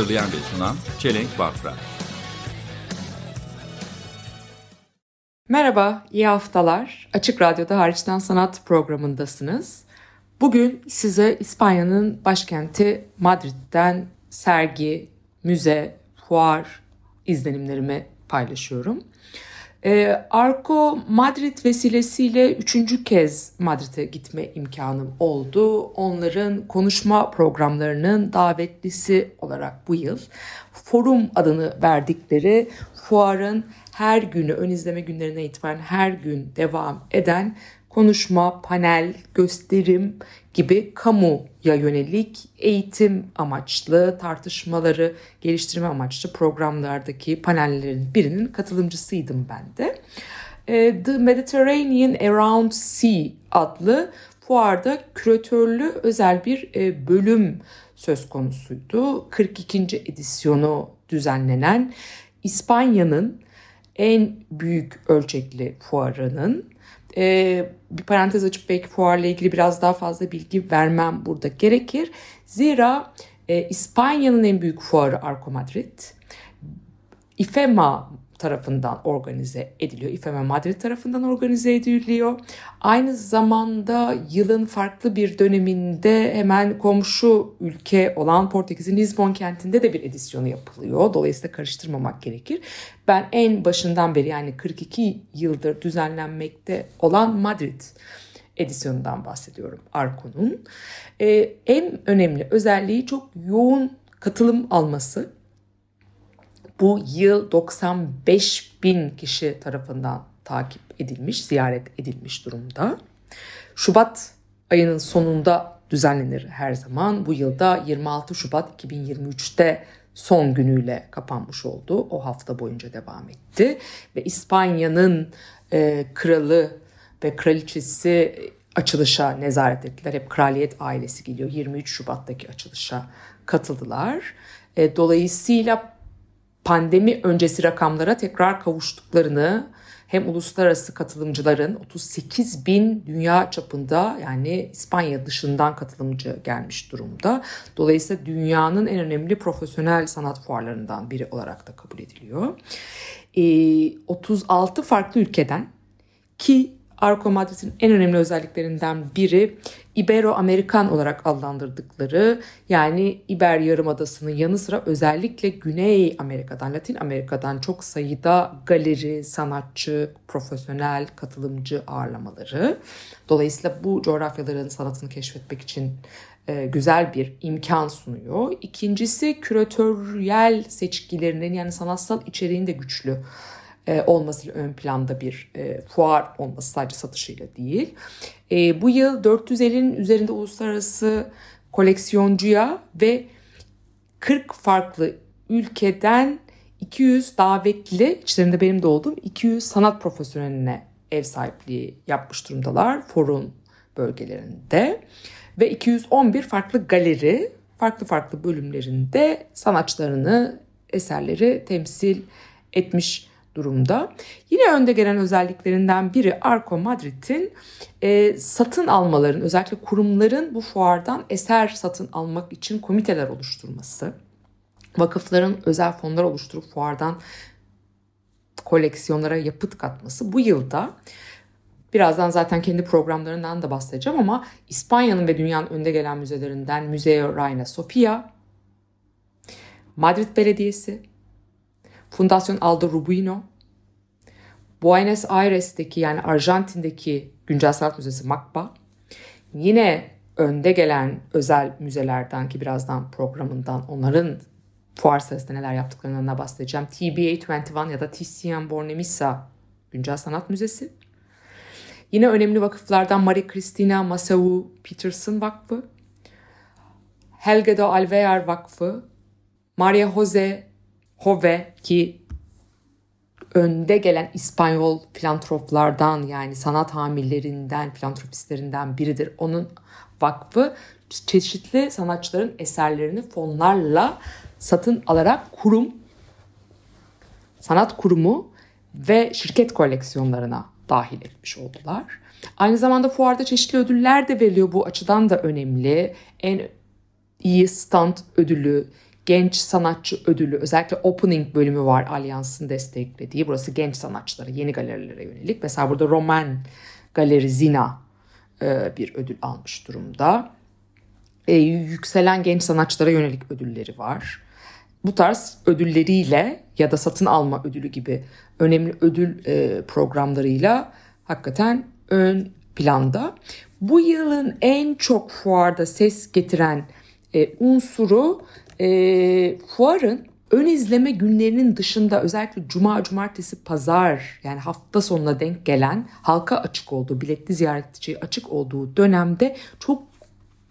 Hazırlayan ve sunan Çelenk Bafra. Merhaba, iyi haftalar. Açık Radyo'da Hariçten Sanat programındasınız. Bugün size İspanya'nın başkenti Madrid'den sergi, müze, fuar izlenimlerimi paylaşıyorum. Ee, Arco Madrid vesilesiyle üçüncü kez Madrid'e gitme imkanım oldu. Onların konuşma programlarının davetlisi olarak bu yıl Forum adını verdikleri fuarın her günü ön izleme günlerine itibaren her gün devam eden konuşma, panel, gösterim gibi kamuya yönelik eğitim amaçlı, tartışmaları geliştirme amaçlı programlardaki panellerin birinin katılımcısıydım ben de. E, The Mediterranean Around Sea adlı fuarda küratörlü özel bir e, bölüm söz konusuydu. 42. edisyonu düzenlenen İspanya'nın en büyük ölçekli fuarının e, bir parantez açıp belki fuarla ilgili biraz daha fazla bilgi vermem burada gerekir. Zira e, İspanya'nın en büyük fuarı Arco Madrid. İFEMA tarafından organize ediliyor. İFEMA Madrid tarafından organize ediliyor. Aynı zamanda yılın farklı bir döneminde hemen komşu ülke olan Portekiz'in Lisbon kentinde de bir edisyonu yapılıyor. Dolayısıyla karıştırmamak gerekir. Ben en başından beri yani 42 yıldır düzenlenmekte olan Madrid edisyonundan bahsediyorum Arco'nun. Ee, en önemli özelliği çok yoğun katılım alması bu yıl 95 bin kişi tarafından takip edilmiş, ziyaret edilmiş durumda. Şubat ayının sonunda düzenlenir her zaman. Bu yılda 26 Şubat 2023'te son günüyle kapanmış oldu. O hafta boyunca devam etti. Ve İspanya'nın e, kralı ve kraliçesi açılışa nezaret ettiler. Hep kraliyet ailesi geliyor. 23 Şubat'taki açılışa katıldılar. E, dolayısıyla pandemi öncesi rakamlara tekrar kavuştuklarını hem uluslararası katılımcıların 38 bin dünya çapında yani İspanya dışından katılımcı gelmiş durumda. Dolayısıyla dünyanın en önemli profesyonel sanat fuarlarından biri olarak da kabul ediliyor. E, 36 farklı ülkeden ki Arco Madrid'in en önemli özelliklerinden biri Ibero-Amerikan olarak adlandırdıkları yani İber Yarımadası'nın yanı sıra özellikle Güney Amerika'dan, Latin Amerika'dan çok sayıda galeri, sanatçı, profesyonel katılımcı ağırlamaları. Dolayısıyla bu coğrafyaların sanatını keşfetmek için e, güzel bir imkan sunuyor. İkincisi küratöryel seçkilerinin yani sanatsal içeriğin de güçlü e, olmasıyla ön planda bir e, fuar olması sadece satışıyla değil. E, bu yıl 450'nin üzerinde uluslararası koleksiyoncuya ve 40 farklı ülkeden 200 davetli, içlerinde benim de olduğum 200 sanat profesyoneline ev sahipliği yapmış durumdalar forum bölgelerinde. Ve 211 farklı galeri farklı farklı bölümlerinde sanatçılarını, eserleri temsil etmiş durumda. Yine önde gelen özelliklerinden biri Arco Madrid'in e, satın almaların özellikle kurumların bu fuardan eser satın almak için komiteler oluşturması. Vakıfların özel fonlar oluşturup fuardan koleksiyonlara yapıt katması. Bu yılda Birazdan zaten kendi programlarından da bahsedeceğim ama İspanya'nın ve dünyanın önde gelen müzelerinden Museo Reina Sofia, Madrid Belediyesi, Fundación Aldo Rubino, Buenos Aires'teki yani Arjantin'deki Güncel Sanat Müzesi MACBA, yine önde gelen özel müzelerden ki birazdan programından onların fuar sırasında neler yaptıklarından bahsedeceğim. TBA 21 ya da Titian Bornemisza Güncel Sanat Müzesi. Yine önemli vakıflardan Maria Cristina Masau Peterson Vakfı, Helge de Alvear Vakfı, Maria Jose Hove ki önde gelen İspanyol filantroplardan yani sanat hamillerinden, filantropistlerinden biridir. Onun vakfı çeşitli sanatçıların eserlerini fonlarla satın alarak kurum, sanat kurumu ve şirket koleksiyonlarına dahil etmiş oldular. Aynı zamanda fuarda çeşitli ödüller de veriliyor. Bu açıdan da önemli. En iyi stand ödülü, genç sanatçı ödülü, özellikle opening bölümü var Allianz'ın desteklediği. Burası genç sanatçılara, yeni galerilere yönelik. Mesela burada Roman Galeri Zina e, bir ödül almış durumda. E, yükselen genç sanatçılara yönelik ödülleri var. Bu tarz ödülleriyle ya da satın alma ödülü gibi önemli ödül e, programlarıyla hakikaten ön planda. Bu yılın en çok fuarda ses getiren e, unsuru e, fuarın ön izleme günlerinin dışında özellikle cuma, cumartesi, pazar yani hafta sonuna denk gelen halka açık olduğu, biletli ziyaretçi açık olduğu dönemde çok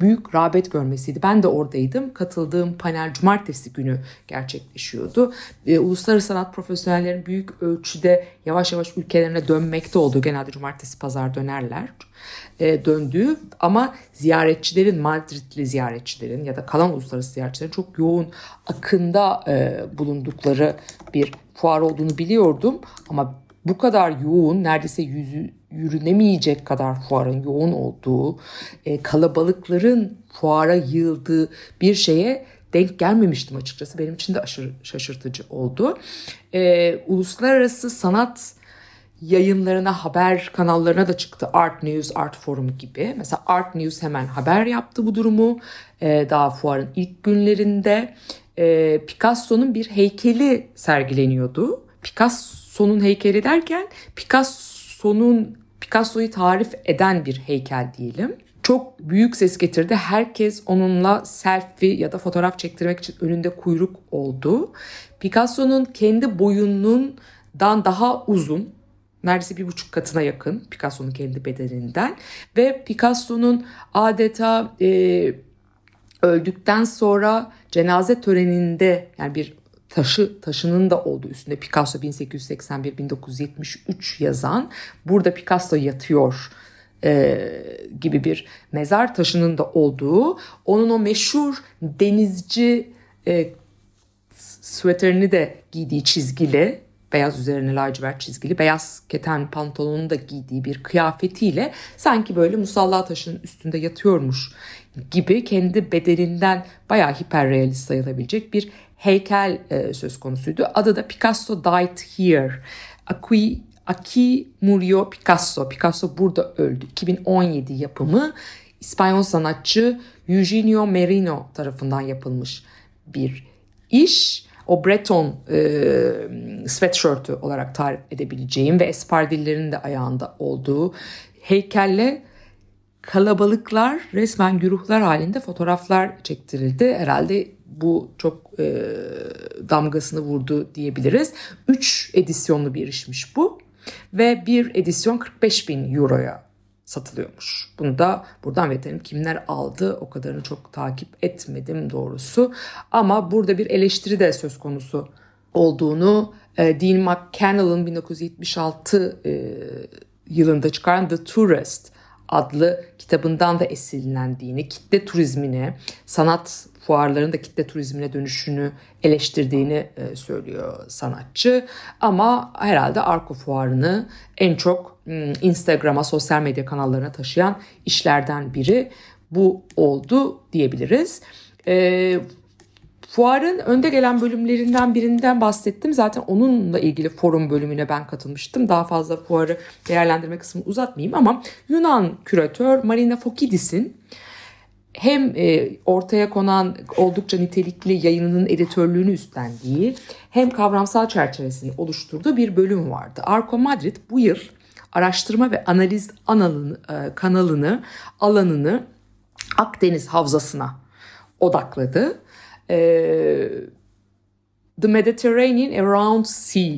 büyük rağbet görmesiydi. Ben de oradaydım. Katıldığım panel cumartesi günü gerçekleşiyordu. E, uluslararası sanat profesyonellerin büyük ölçüde yavaş yavaş ülkelerine dönmekte olduğu genelde cumartesi pazar dönerler e, döndüğü ama ziyaretçilerin Madridli ziyaretçilerin ya da kalan uluslararası ziyaretçilerin çok yoğun akında e, bulundukları bir fuar olduğunu biliyordum ama bu kadar yoğun neredeyse yüzü yürünemeyecek kadar fuarın yoğun olduğu, e, kalabalıkların fuara yığıldığı bir şeye denk gelmemiştim açıkçası. Benim için de aşırı şaşırtıcı oldu. E, uluslararası sanat yayınlarına, haber kanallarına da çıktı. Art News, Art Forum gibi. Mesela Art News hemen haber yaptı bu durumu. E, daha fuarın ilk günlerinde Picasso'nun bir heykeli sergileniyordu. Picasso'nun heykeli derken Picasso'nun Picasso'yu tarif eden bir heykel diyelim. Çok büyük ses getirdi. Herkes onunla selfie ya da fotoğraf çektirmek için önünde kuyruk oldu. Picasso'nun kendi boyundan daha uzun, neredeyse bir buçuk katına yakın Picasso'nun kendi bedeninden ve Picasso'nun adeta e, öldükten sonra cenaze töreninde yani bir taşı taşının da olduğu üstünde Picasso 1881-1973 yazan burada Picasso yatıyor e, gibi bir mezar taşının da olduğu onun o meşhur denizci e, süveterini de giydiği çizgili beyaz üzerine lacivert çizgili beyaz keten pantolonunu da giydiği bir kıyafetiyle sanki böyle musalla taşının üstünde yatıyormuş gibi kendi bedeninden bayağı hiperrealist sayılabilecek bir heykel e, söz konusuydu. Adı da Picasso Died Here. Aquí, Aquí murió Picasso. Picasso burada öldü. 2017 yapımı İspanyol sanatçı Eugenio Merino tarafından yapılmış bir iş. O Breton e, sweatshirt'ü olarak tarif edebileceğim ve espardillerin de ayağında olduğu heykelle kalabalıklar resmen güruhlar halinde fotoğraflar çektirildi. Herhalde bu çok e, damgasını vurdu diyebiliriz. 3 edisyonlu bir işmiş bu ve bir edisyon 45 bin euroya satılıyormuş. Bunu da buradan verelim kimler aldı o kadarını çok takip etmedim doğrusu. Ama burada bir eleştiri de söz konusu olduğunu e, Dean McCannell'ın 1976 e, yılında çıkaran The Tourist adlı kitabından da esinlendiğini, kitle turizmine, sanat fuarların da kitle turizmine dönüşünü eleştirdiğini e, söylüyor sanatçı. Ama herhalde Arko fuarını en çok hmm, Instagram'a, sosyal medya kanallarına taşıyan işlerden biri bu oldu diyebiliriz. E, Fuarın önde gelen bölümlerinden birinden bahsettim. Zaten onunla ilgili forum bölümüne ben katılmıştım. Daha fazla fuarı değerlendirme kısmını uzatmayayım ama Yunan küratör Marina Fokidis'in hem e, ortaya konan oldukça nitelikli yayınının editörlüğünü üstlendiği hem kavramsal çerçevesini oluşturduğu bir bölüm vardı. Arco Madrid bu yıl araştırma ve analiz analını, e, kanalını, alanını Akdeniz Havzası'na odakladı. E, The Mediterranean Around Sea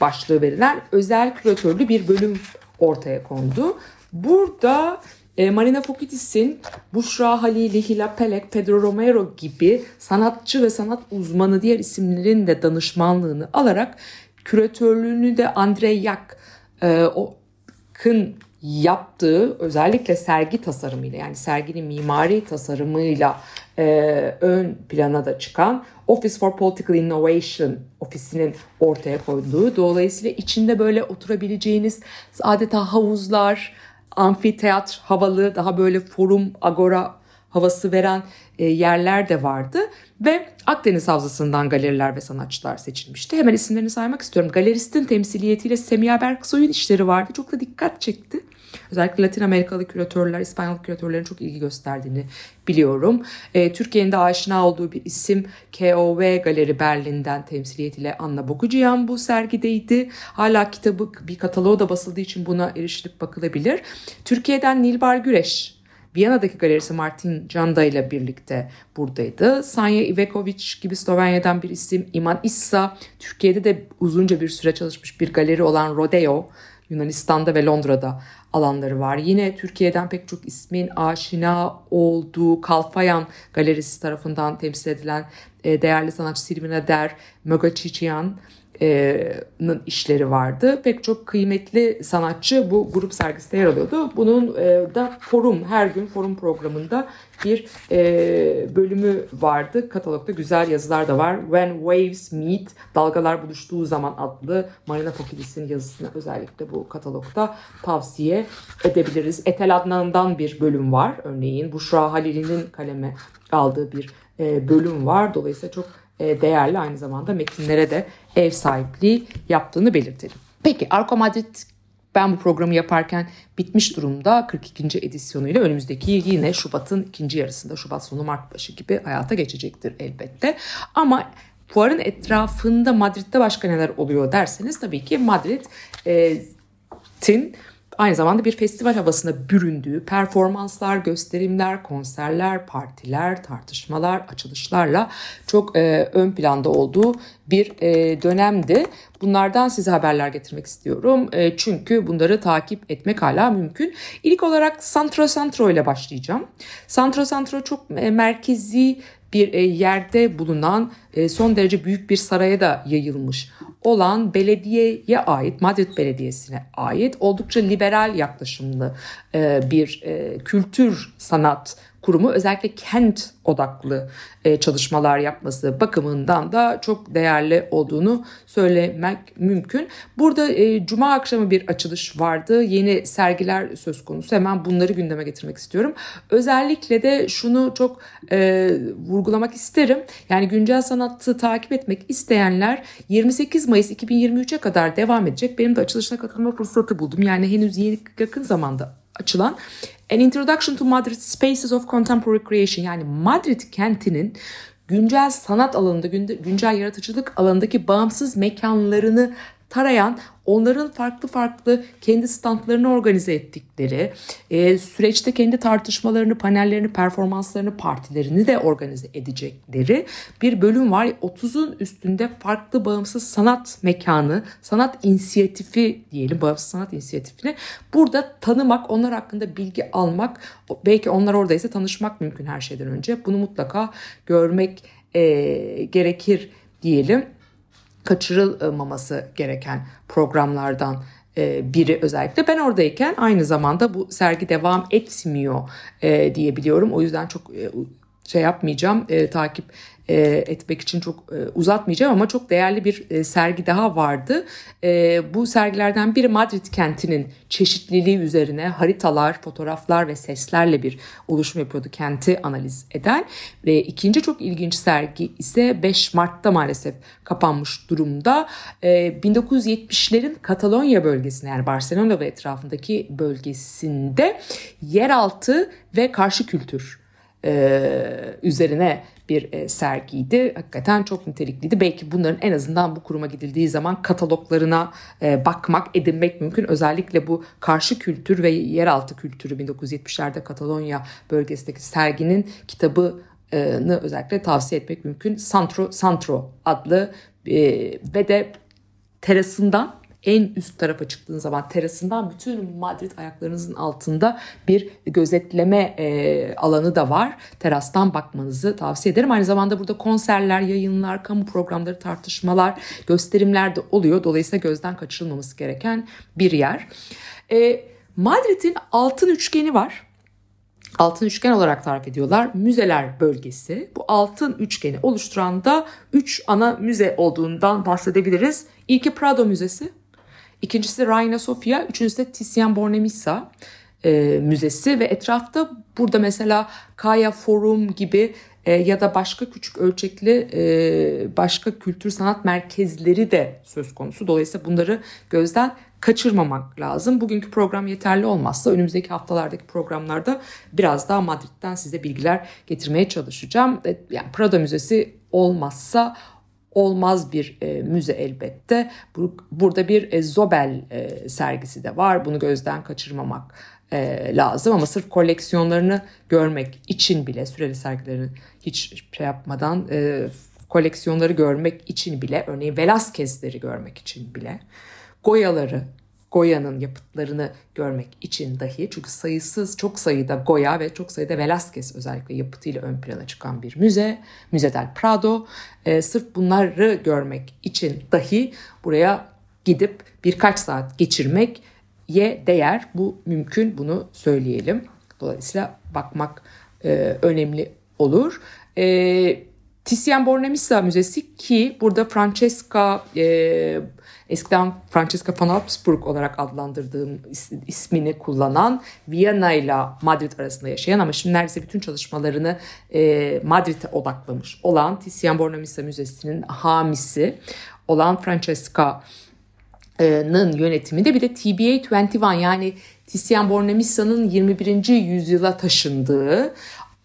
başlığı verilen özel küratörlü bir bölüm ortaya kondu. Burada e, Marina Fokitis'in Bushra Halili, Hila Pelek, Pedro Romero gibi sanatçı ve sanat uzmanı diğer isimlerin de danışmanlığını alarak küratörlüğünü de Andrei Yak e, yaptığı özellikle sergi tasarımıyla yani serginin mimari tasarımıyla e, ön plana da çıkan Office for Political Innovation ofisinin ortaya koyduğu dolayısıyla içinde böyle oturabileceğiniz adeta havuzlar, amfiteyatr havalı daha böyle forum, agora havası veren e, yerler de vardı ve Akdeniz Havzası'ndan galeriler ve sanatçılar seçilmişti. Hemen isimlerini saymak istiyorum. Galeristin temsiliyetiyle Semiha Berksoy'un işleri vardı. Çok da dikkat çekti. Özellikle Latin Amerikalı küratörler, İspanyol küratörlerin çok ilgi gösterdiğini biliyorum. E, Türkiye'nin de aşina olduğu bir isim KOV Galeri Berlin'den temsiliyetiyle Anna Boguciyan bu sergideydi. Hala kitabı bir kataloğu da basıldığı için buna erişilip bakılabilir. Türkiye'den Nilbar Güreş Viyana'daki galerisi Martin Canda ile birlikte buradaydı. Sanya Ivekovic gibi Slovenya'dan bir isim. İman İssa, Türkiye'de de uzunca bir süre çalışmış bir galeri olan Rodeo, Yunanistan'da ve Londra'da alanları var. Yine Türkiye'den pek çok ismin aşina olduğu Kalfayan Galerisi tarafından temsil edilen e, değerli sanatçı Silvina Der, Möga Çiçiyan, Nın işleri vardı. Pek çok kıymetli sanatçı bu grup sergisinde yer alıyordu. Bunun da forum, her gün forum programında bir bölümü vardı. Katalogda güzel yazılar da var. When Waves Meet, Dalgalar Buluştuğu Zaman adlı Marina Fokidis'in yazısını özellikle bu katalogda tavsiye edebiliriz. Etel Adnan'dan bir bölüm var. Örneğin Buşra Halil'in kaleme aldığı bir bölüm var. Dolayısıyla çok değerli aynı zamanda metinlere de ev sahipliği yaptığını belirtelim. Peki Arco Madrid ben bu programı yaparken bitmiş durumda 42. edisyonuyla önümüzdeki yine Şubat'ın ikinci yarısında Şubat sonu Mart başı gibi hayata geçecektir elbette. Ama fuarın etrafında Madrid'de başka neler oluyor derseniz tabii ki Madrid'in aynı zamanda bir festival havasına büründüğü performanslar, gösterimler, konserler, partiler, tartışmalar, açılışlarla çok e, ön planda olduğu bir e, dönemdi. Bunlardan size haberler getirmek istiyorum. E, çünkü bunları takip etmek hala mümkün. İlk olarak Santro Santro ile başlayacağım. Santro Santro çok e, merkezi bir e, yerde bulunan e, son derece büyük bir saraya da yayılmış olan belediyeye ait, Madrid Belediyesi'ne ait oldukça liberal yaklaşımlı e, bir kültür sanat kurumu özellikle kent odaklı e, çalışmalar yapması bakımından da çok değerli olduğunu söylemek mümkün. Burada e, cuma akşamı bir açılış vardı. Yeni sergiler söz konusu. Hemen bunları gündeme getirmek istiyorum. Özellikle de şunu çok e, vurgulamak isterim. Yani güncel sanatı takip etmek isteyenler 28 Mayıs 2023'e kadar devam edecek. Benim de açılışına katılma fırsatı buldum. Yani henüz yakın zamanda açılan An Introduction to Madrid Spaces of Contemporary Creation yani Madrid kentinin güncel sanat alanında, güncel yaratıcılık alanındaki bağımsız mekanlarını tarayan onların farklı farklı kendi standlarını organize ettikleri, e, süreçte kendi tartışmalarını, panellerini, performanslarını, partilerini de organize edecekleri bir bölüm var. 30'un üstünde farklı bağımsız sanat mekanı, sanat inisiyatifi diyelim, bağımsız sanat inisiyatifini burada tanımak, onlar hakkında bilgi almak, belki onlar oradaysa tanışmak mümkün her şeyden önce. Bunu mutlaka görmek e, gerekir diyelim kaçırılmaması gereken programlardan e, biri özellikle. Ben oradayken aynı zamanda bu sergi devam etmiyor e, diyebiliyorum. O yüzden çok e, şey yapmayacağım, takip e, etmek için çok e, uzatmayacağım ama çok değerli bir e, sergi daha vardı. E, bu sergilerden biri Madrid kentinin çeşitliliği üzerine haritalar, fotoğraflar ve seslerle bir oluşum yapıyordu kenti analiz eden. Ve ikinci çok ilginç sergi ise 5 Mart'ta maalesef kapanmış durumda. E, 1970'lerin Katalonya bölgesinde yani Barcelona ve etrafındaki bölgesinde yeraltı ve karşı kültür üzerine bir e, sergiydi. Hakikaten çok nitelikliydi. Belki bunların en azından bu kuruma gidildiği zaman kataloglarına e, bakmak, edinmek mümkün. Özellikle bu karşı kültür ve yeraltı kültürü 1970'lerde Katalonya bölgesindeki serginin kitabını özellikle tavsiye etmek mümkün. Santro, Santro adlı e, ve de terasından en üst tarafa çıktığın zaman terasından bütün Madrid ayaklarınızın altında bir gözetleme e, alanı da var. Terastan bakmanızı tavsiye ederim. Aynı zamanda burada konserler, yayınlar, kamu programları, tartışmalar, gösterimler de oluyor. Dolayısıyla gözden kaçırılmaması gereken bir yer. E, Madrid'in altın üçgeni var altın üçgen olarak tarif ediyorlar. Müzeler bölgesi. Bu altın üçgeni oluşturan da üç ana müze olduğundan bahsedebiliriz. İlki Prado Müzesi, ikincisi Reina Sofia, üçüncüsü de Tizian Bornemisza e, Müzesi ve etrafta burada mesela Kaya Forum gibi e, ya da başka küçük ölçekli e, başka kültür sanat merkezleri de söz konusu. Dolayısıyla bunları gözden kaçırmamak lazım. Bugünkü program yeterli olmazsa önümüzdeki haftalardaki programlarda biraz daha Madrid'den size bilgiler getirmeye çalışacağım. E, yani Prado Müzesi olmazsa olmaz bir e, müze elbette. Burada bir e, Zobel e, sergisi de var. Bunu gözden kaçırmamak e, lazım ama sırf koleksiyonlarını görmek için bile süreli sergilerini hiç şey yapmadan e, koleksiyonları görmek için bile örneğin Velázquez'leri görmek için bile Goyaları, Goya'nın yapıtlarını görmek için dahi çünkü sayısız çok sayıda Goya ve çok sayıda Velázquez özellikle yapıtıyla ön plana çıkan bir müze, Müze del Prado. E, sırf bunları görmek için dahi buraya gidip birkaç saat geçirmek ye değer. Bu mümkün bunu söyleyelim. Dolayısıyla bakmak e, önemli olur. E, Tizian Bornemisza Müzesi ki burada Francesca e, eskiden Francesca von Habsburg olarak adlandırdığım ismini kullanan Viyana ile Madrid arasında yaşayan ama şimdi neredeyse bütün çalışmalarını e, Madrid'e odaklamış olan Tizian Bornemisza Müzesi'nin hamisi olan Francesca'nın yönetiminde bir de TBA 21 yani Tizian Bornemissa'nın 21. yüzyıla taşındığı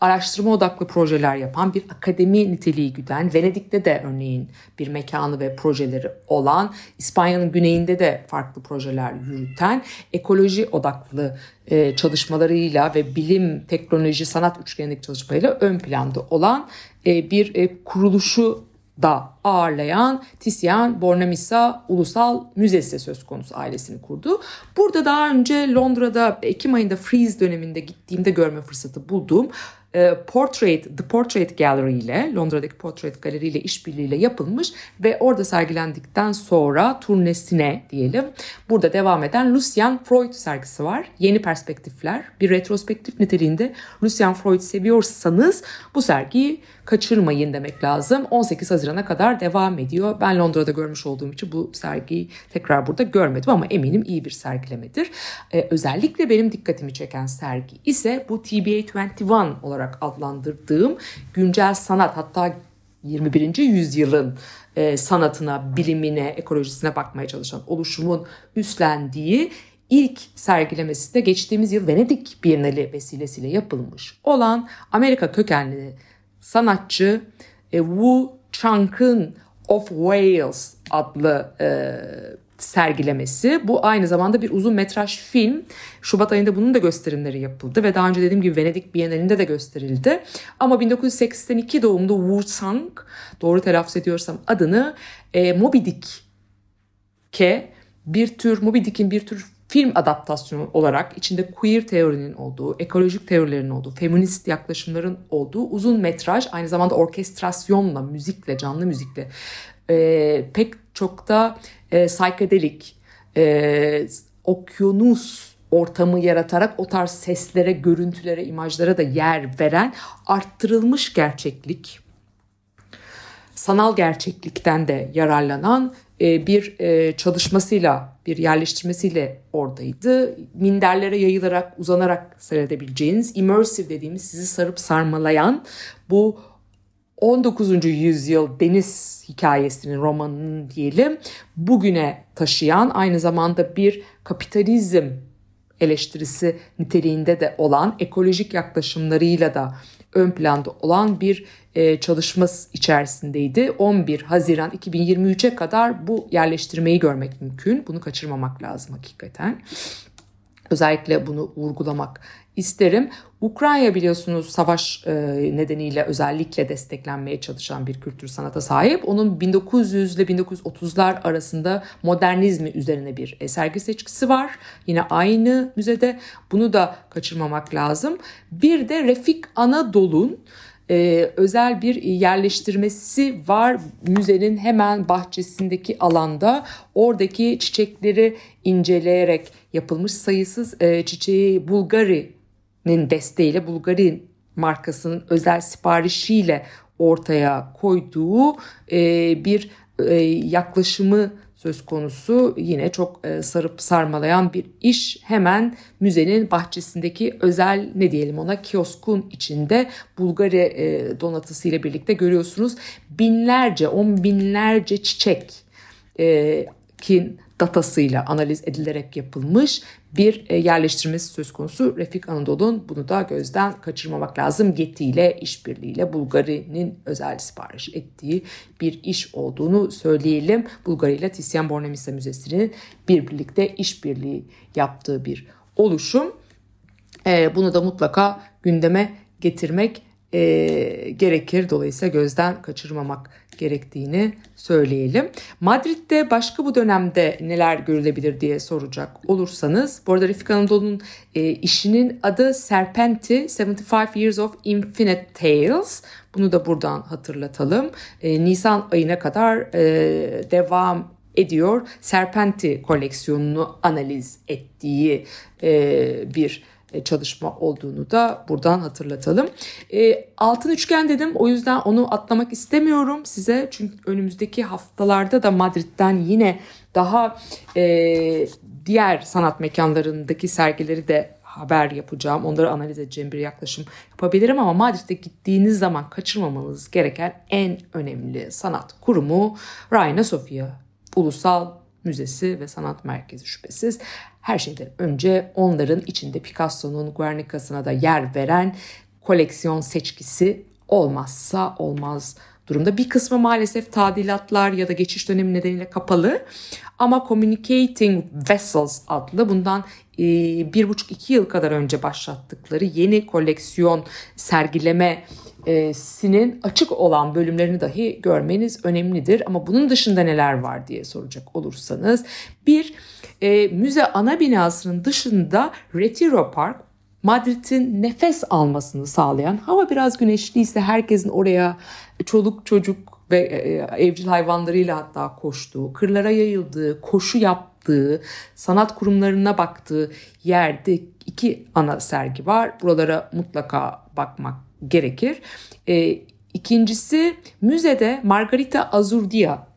araştırma odaklı projeler yapan bir akademi niteliği güden, Venedik'te de örneğin bir mekanı ve projeleri olan, İspanya'nın güneyinde de farklı projeler yürüten, ekoloji odaklı e, çalışmalarıyla ve bilim, teknoloji, sanat üçgenindeki çalışmalarıyla ön planda olan e, bir e, kuruluşu da ağırlayan Tizian Bornemisza Ulusal Müzesi söz konusu ailesini kurdu. Burada daha önce Londra'da Ekim ayında Freeze döneminde gittiğimde görme fırsatı bulduğum e, Portrait, The Portrait Gallery ile Londra'daki Portrait Gallery ile işbirliğiyle yapılmış ve orada sergilendikten sonra turnesine diyelim burada devam eden Lucian Freud sergisi var. Yeni perspektifler bir retrospektif niteliğinde Lucian Freud seviyorsanız bu sergiyi kaçırmayın demek lazım. 18 Haziran'a kadar devam ediyor. Ben Londra'da görmüş olduğum için bu sergiyi tekrar burada görmedim ama eminim iyi bir sergilemedir. Ee, özellikle benim dikkatimi çeken sergi ise bu TBA 21 olarak adlandırdığım güncel sanat hatta 21. yüzyılın e, sanatına, bilimine, ekolojisine bakmaya çalışan oluşumun üstlendiği ilk sergilemesi de geçtiğimiz yıl Venedik Bienali vesilesiyle yapılmış olan Amerika kökenli sanatçı e, Wu Chang'ın of Wales adlı e, sergilemesi. Bu aynı zamanda bir uzun metraj film. Şubat ayında bunun da gösterimleri yapıldı ve daha önce dediğim gibi Venedik Bienalinde de gösterildi. Ama 1982 doğumlu Wu Chang, doğru telaffuz ediyorsam adını e, Moby Dick'e bir tür, Moby Dick'in bir tür film adaptasyonu olarak içinde queer teorinin olduğu, ekolojik teorilerin olduğu, feminist yaklaşımların olduğu uzun metraj aynı zamanda orkestrasyonla, müzikle, canlı müzikle e, pek çok da e, psychedelic, e, okyanus ortamı yaratarak o tarz seslere, görüntülere, imajlara da yer veren arttırılmış gerçeklik, sanal gerçeklikten de yararlanan bir e, çalışmasıyla, bir yerleştirmesiyle oradaydı. Minderlere yayılarak, uzanarak seyredebileceğiniz immersive dediğimiz sizi sarıp sarmalayan bu 19. yüzyıl deniz hikayesinin romanının diyelim bugüne taşıyan aynı zamanda bir kapitalizm eleştirisi niteliğinde de olan ekolojik yaklaşımlarıyla da ön planda olan bir e, çalışma içerisindeydi. 11 Haziran 2023'e kadar bu yerleştirmeyi görmek mümkün. Bunu kaçırmamak lazım hakikaten. Özellikle bunu vurgulamak isterim. Ukrayna biliyorsunuz savaş e, nedeniyle özellikle desteklenmeye çalışan bir kültür sanata sahip. Onun 1900 ile 1930'lar arasında modernizmi üzerine bir sergi seçkisi var. Yine aynı müzede bunu da kaçırmamak lazım. Bir de Refik Anadolu'nun e, özel bir yerleştirmesi var müzenin hemen bahçesindeki alanda. Oradaki çiçekleri inceleyerek yapılmış sayısız e, çiçeği Bulgari'nin desteğiyle Bulgari markasının özel siparişiyle ortaya koyduğu e, bir e, yaklaşımı söz konusu. Yine çok e, sarıp sarmalayan bir iş. Hemen müzenin bahçesindeki özel ne diyelim ona kioskun içinde Bulgari e, donatısıyla birlikte görüyorsunuz. Binlerce on binlerce çiçek e, kin datasıyla analiz edilerek yapılmış bir e, yerleştirmesi söz konusu. Refik Anadolu'nun bunu da gözden kaçırmamak lazım. Getty ile işbirliğiyle Bulgari'nin özel sipariş ettiği bir iş olduğunu söyleyelim. Bulgari ile Tisyan Bornemisza Müzesi'nin bir birlikte işbirliği yaptığı bir oluşum. E, bunu da mutlaka gündeme getirmek e, gerekir. Dolayısıyla gözden kaçırmamak gerektiğini söyleyelim. Madrid'de başka bu dönemde neler görülebilir diye soracak olursanız. Bu arada Refik Anadolu'nun e, işinin adı Serpenti 75 Years of Infinite Tales. Bunu da buradan hatırlatalım. E, Nisan ayına kadar e, devam ediyor. Serpenti koleksiyonunu analiz ettiği e, bir çalışma olduğunu da buradan hatırlatalım. E, altın üçgen dedim o yüzden onu atlamak istemiyorum size. Çünkü önümüzdeki haftalarda da Madrid'den yine daha e, diğer sanat mekanlarındaki sergileri de haber yapacağım. Onları analiz edeceğim bir yaklaşım yapabilirim ama Madrid'e gittiğiniz zaman kaçırmamanız gereken en önemli sanat kurumu Reina Sofia Ulusal Müzesi ve Sanat Merkezi şüphesiz. Her şeyden önce onların içinde Picasso'nun Guernica'sına da yer veren koleksiyon seçkisi olmazsa olmaz durumda. Bir kısmı maalesef tadilatlar ya da geçiş dönemi nedeniyle kapalı. Ama Communicating Vessels adlı bundan e, bir buçuk iki yıl kadar önce başlattıkları yeni koleksiyon sergileme sinin açık olan bölümlerini dahi görmeniz önemlidir. Ama bunun dışında neler var diye soracak olursanız. Bir, e, müze ana binasının dışında Retiro Park Madrid'in nefes almasını sağlayan hava biraz güneşliyse herkesin oraya çoluk çocuk ve evcil hayvanlarıyla hatta koştuğu, kırlara yayıldığı, koşu yaptığı, sanat kurumlarına baktığı yerde iki ana sergi var. Buralara mutlaka bakmak gerekir. E, ikincisi müzede Margarita Azurdia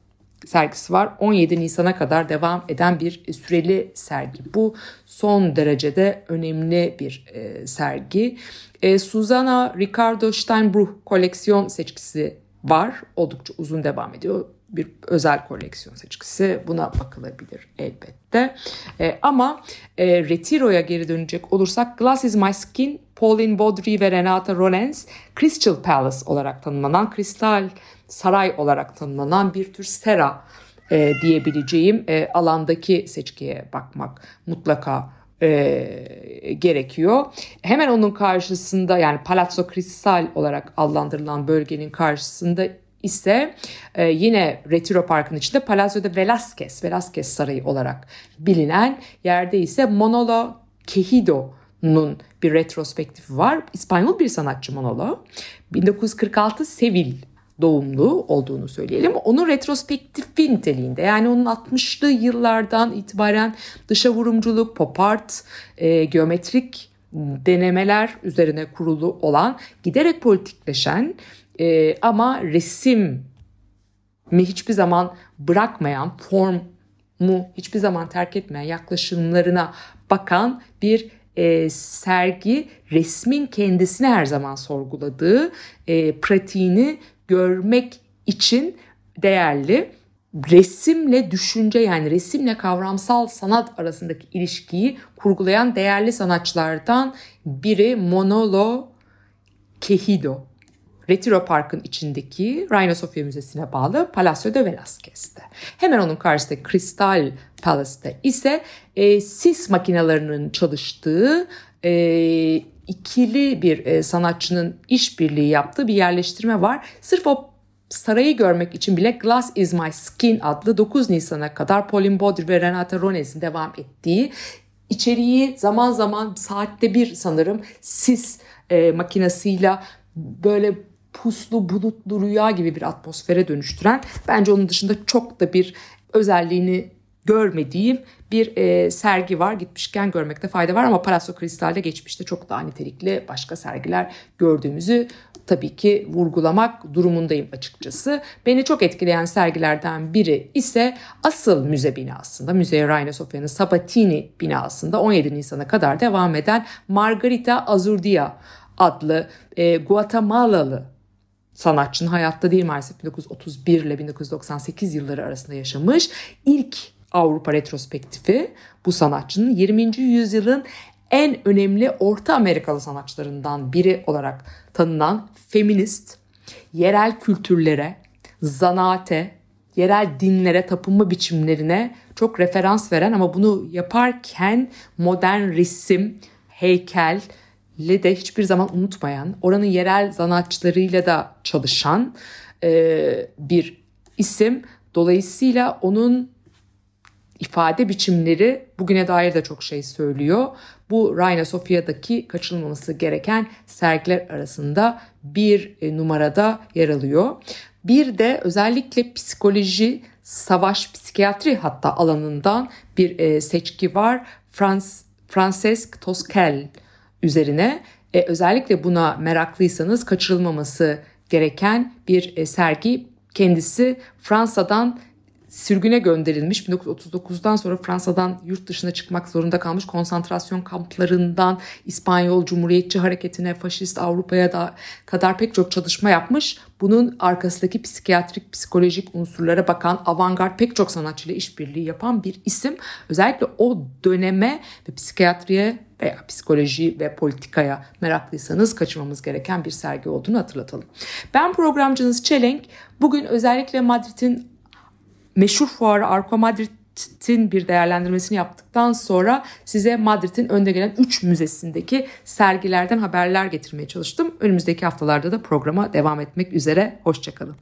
sergisi var. 17 Nisan'a kadar devam eden bir süreli sergi. Bu son derecede önemli bir e, sergi. E, Susanna Ricardo Steinbruch koleksiyon seçkisi var. Oldukça uzun devam ediyor bir özel koleksiyon seçkisi buna bakılabilir elbette. E, ama e, Retiro'ya geri dönecek olursak Glass is My Skin, Pauline Baudry ve Renata Rollens Crystal Palace olarak tanımlanan, kristal saray olarak tanımlanan bir tür sera e, diyebileceğim e, alandaki seçkiye bakmak mutlaka e, gerekiyor. Hemen onun karşısında yani Palazzo Cristal olarak adlandırılan bölgenin karşısında ise e, yine Retiro Park'ın içinde Palazzo de Velázquez, Velázquez Sarayı olarak bilinen yerde ise Manolo Quejido'nun bir retrospektifi var. İspanyol bir sanatçı Manolo. 1946 Sevil doğumlu olduğunu söyleyelim. Onun retrospektifi niteliğinde yani onun 60'lı yıllardan itibaren dışa vurumculuk, pop art, e, geometrik denemeler üzerine kurulu olan giderek politikleşen e, ama resim mi hiçbir zaman bırakmayan, formu hiçbir zaman terk etmeyen yaklaşımlarına bakan bir e, sergi resmin kendisini her zaman sorguladığı e, pratiğini görmek için değerli. Resimle düşünce yani resimle kavramsal sanat arasındaki ilişkiyi kurgulayan değerli sanatçılardan biri Monolo Kehido Retiro Park'ın içindeki Reina Sofia Müzesi'ne bağlı Palacio de Velázquez'te. Hemen onun karşısındaki Crystal Palace'te ise e, sis makinelerinin çalıştığı e, ikili bir e, sanatçının işbirliği yaptığı bir yerleştirme var. Sırf o sarayı görmek için bile Glass is My Skin adlı 9 Nisan'a kadar Pauline Baudry ve Renata Rones'in devam ettiği içeriği zaman zaman saatte bir sanırım sis e, makinesiyle böyle puslu bulutlu rüya gibi bir atmosfere dönüştüren bence onun dışında çok da bir özelliğini görmediğim bir e, sergi var. Gitmişken görmekte fayda var ama Palazzo Cristal'de geçmişte çok daha nitelikli başka sergiler gördüğümüzü tabii ki vurgulamak durumundayım açıkçası. Beni çok etkileyen sergilerden biri ise asıl müze binasında, Müze Reina Sofia'nın Sabatini binasında 17 Nisan'a kadar devam eden Margarita Azurdia adlı e, Guatemalalı sanatçının hayatta değil maalesef 1931 ile 1998 yılları arasında yaşamış ilk Avrupa retrospektifi bu sanatçının 20. yüzyılın en önemli Orta Amerikalı sanatçılarından biri olarak tanınan feminist, yerel kültürlere, zanaate, yerel dinlere, tapınma biçimlerine çok referans veren ama bunu yaparken modern resim, heykel, le de hiçbir zaman unutmayan, oranın yerel sanatçılarıyla da çalışan e, bir isim. Dolayısıyla onun ifade biçimleri bugüne dair de çok şey söylüyor. Bu Reina Sofia'daki kaçınılmaması gereken sergiler arasında bir e, numarada yer alıyor. Bir de özellikle psikoloji, savaş, psikiyatri hatta alanından bir e, seçki var. Frans, Francesc Tosquel üzerine. E, özellikle buna meraklıysanız kaçırılmaması gereken bir e, sergi. Kendisi Fransa'dan sürgüne gönderilmiş 1939'dan sonra Fransa'dan yurt dışına çıkmak zorunda kalmış konsantrasyon kamplarından İspanyol Cumhuriyetçi hareketine faşist Avrupa'ya da kadar pek çok çalışma yapmış. Bunun arkasındaki psikiyatrik psikolojik unsurlara bakan avantgard pek çok sanatçıyla işbirliği yapan bir isim. Özellikle o döneme ve psikiyatriye veya psikoloji ve politikaya meraklıysanız kaçırmamız gereken bir sergi olduğunu hatırlatalım. Ben programcınız Çelenk. Bugün özellikle Madrid'in meşhur fuarı Arco Madrid'in bir değerlendirmesini yaptıktan sonra size Madrid'in önde gelen 3 müzesindeki sergilerden haberler getirmeye çalıştım. Önümüzdeki haftalarda da programa devam etmek üzere. Hoşçakalın.